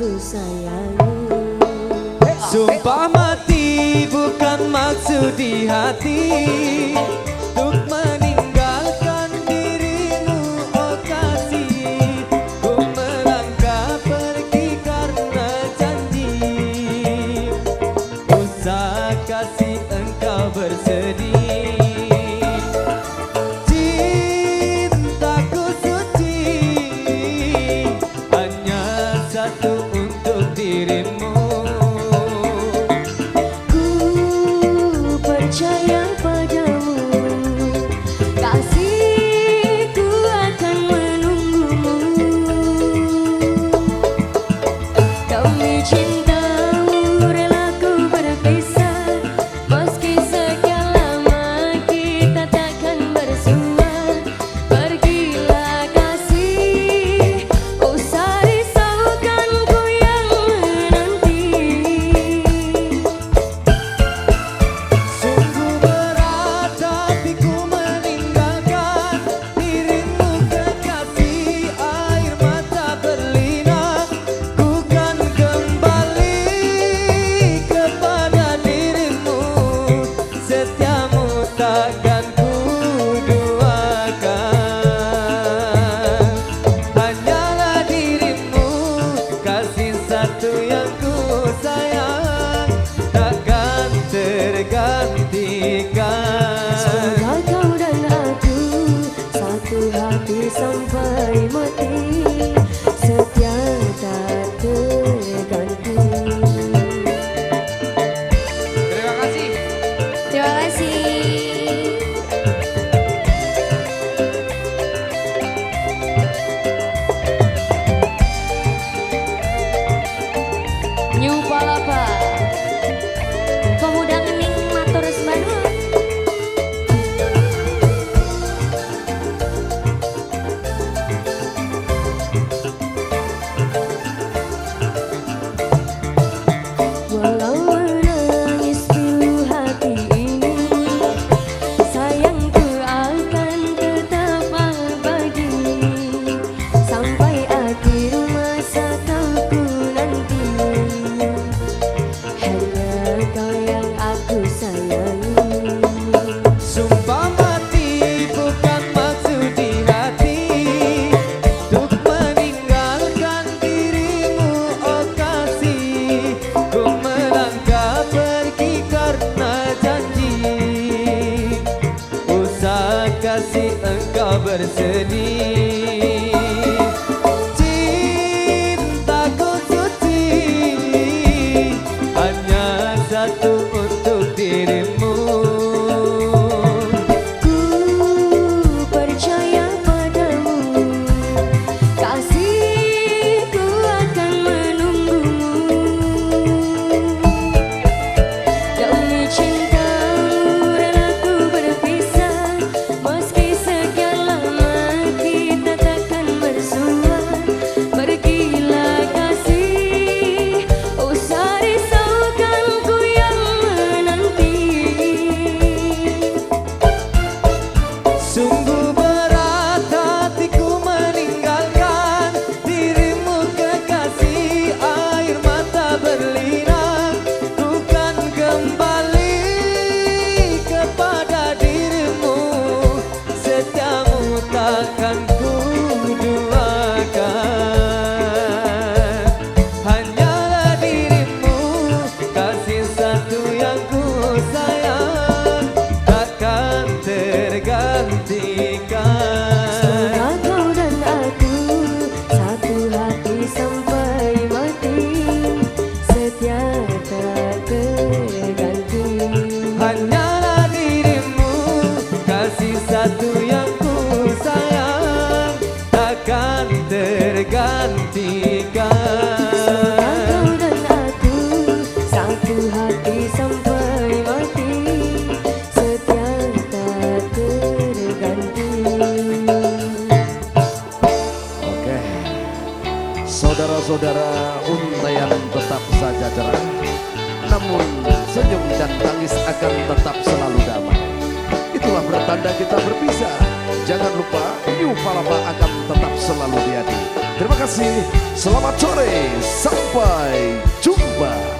ku sayangi Sumpah mati bukan maksud di hati. Untuk meninggalkan dirimu oh kasih. Ku melangkah pergi karena janji. Usah kasih engkau bersedih. ku hati sampai mati. Setia tak terganti. Terima kasih. Terima kasih. बरसनी who do I? Saudara-saudara untayan tetap saja cerah. Namun senyum dan tangis akan tetap selalu damai. Itulah bertanda kita berpisah. Jangan lupa Yu Palapa akan tetap selalu diadi Terima kasih, selamat sore, sampai jumpa.